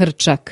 Hrčak.